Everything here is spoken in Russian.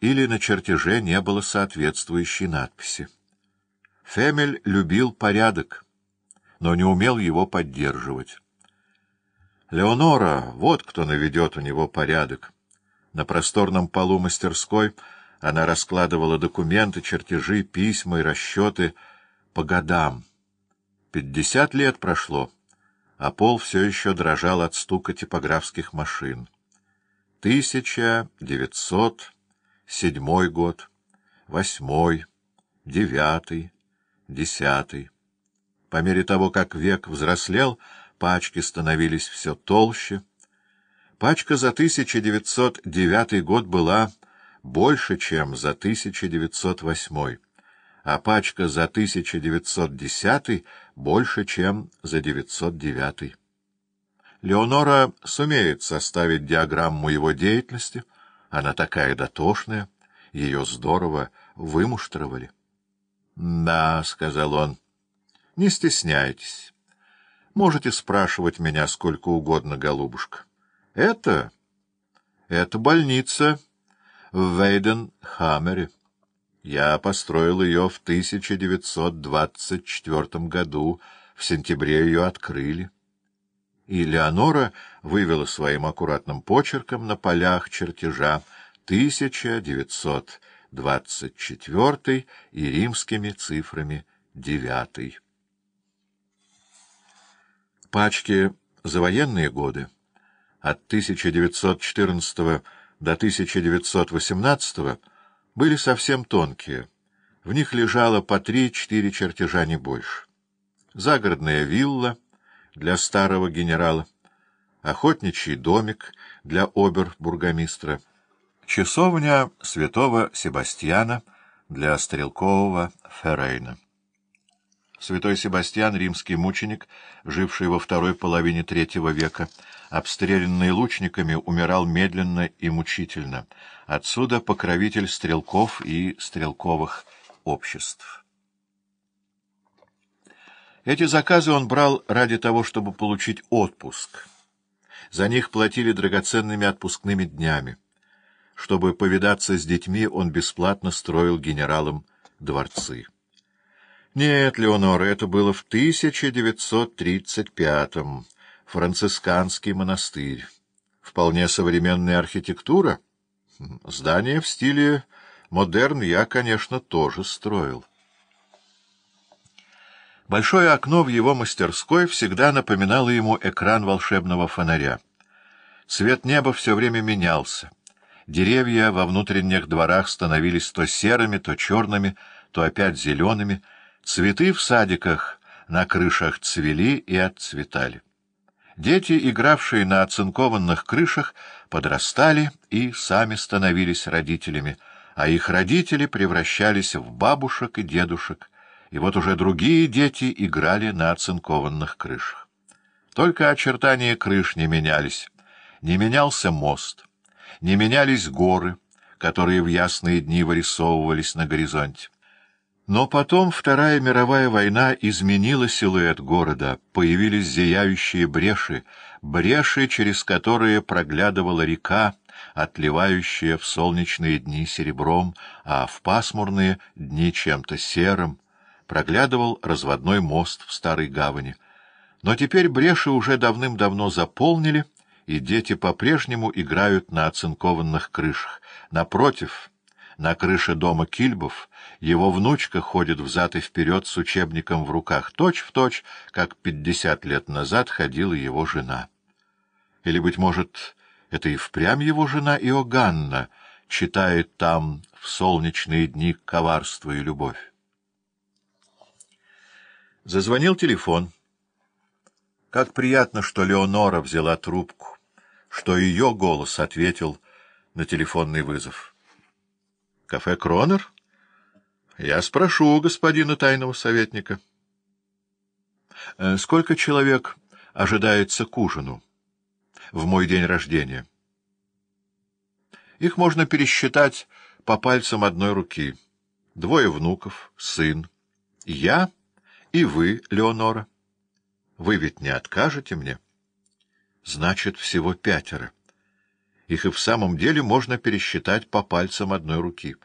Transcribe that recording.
или на чертеже не было соответствующей надписи. Фемель любил порядок, но не умел его поддерживать. Леонора, вот кто наведет у него порядок. На просторном полу мастерской она раскладывала документы, чертежи, письма и расчеты по годам. Пятьдесят лет прошло, а пол все еще дрожал от стука типографских машин. Тысяча девятьсот седьмой год, восьмой, девятый, десятый. По мере того, как век взрослел, пачки становились все толще. Пачка за 1909 год была больше, чем за 1908, а пачка за 1910 больше, чем за 909. Леонора сумеет составить диаграмму его деятельности, она такая дотошная, ее здорово вымуштровали. — Да, — сказал он, — не стесняйтесь. Можете спрашивать меня сколько угодно, голубушка. Это... это больница в Вейденхаммере. Я построил ее в 1924 году, в сентябре ее открыли. И Леонора вывела своим аккуратным почерком на полях чертежа 1924 и римскими цифрами 9. Пачки за военные годы от 1914 до 1918 были совсем тонкие. В них лежало по три-четыре чертежа, не больше. Загородная вилла для старого генерала, охотничий домик для обер-бургомистра, часовня святого Себастьяна для стрелкового Феррейна. Святой Себастьян, римский мученик, живший во второй половине третьего века, обстрелянный лучниками, умирал медленно и мучительно. Отсюда покровитель стрелков и стрелковых обществ. Эти заказы он брал ради того, чтобы получить отпуск. За них платили драгоценными отпускными днями. Чтобы повидаться с детьми, он бесплатно строил генералам дворцы. Нет, Леонора, это было в 1935-м. Францисканский монастырь. Вполне современная архитектура. Здание в стиле модерн я, конечно, тоже строил. Большое окно в его мастерской всегда напоминало ему экран волшебного фонаря. Цвет неба все время менялся. Деревья во внутренних дворах становились то серыми, то черными, то опять зелеными — Цветы в садиках на крышах цвели и отцветали. Дети, игравшие на оцинкованных крышах, подрастали и сами становились родителями, а их родители превращались в бабушек и дедушек, и вот уже другие дети играли на оцинкованных крышах. Только очертания крыш не менялись, не менялся мост, не менялись горы, которые в ясные дни вырисовывались на горизонте. Но потом Вторая мировая война изменила силуэт города, появились зияющие бреши, бреши, через которые проглядывала река, отливающая в солнечные дни серебром, а в пасмурные дни чем-то серым, проглядывал разводной мост в Старой Гавани. Но теперь бреши уже давным-давно заполнили, и дети по-прежнему играют на оцинкованных крышах. Напротив... На крыше дома Кильбов его внучка ходит взад и вперед с учебником в руках, точь-в-точь, точь, как пятьдесят лет назад ходила его жена. Или, быть может, это и впрямь его жена Иоганна читает там в солнечные дни коварство и любовь. Зазвонил телефон. Как приятно, что Леонора взяла трубку, что ее голос ответил на телефонный вызов. Кафе «Кронер»? Я спрошу у господина тайного советника. Э, сколько человек ожидается к ужину в мой день рождения? Их можно пересчитать по пальцам одной руки. Двое внуков, сын, я и вы, Леонора. Вы ведь не откажете мне? Значит, всего пятеро. Их и в самом деле можно пересчитать по пальцам одной руки.